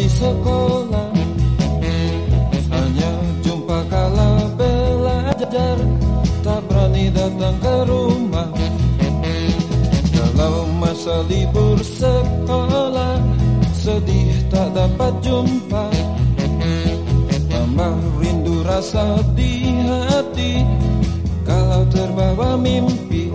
di sekolah. Hanya jumpa kala belajar. Tak berani datang ke rumah. Kalau masa libur sekolah Sedih tak dapat jumpa. Tambah rindu rasa di hati. Kalau terbawa mimpi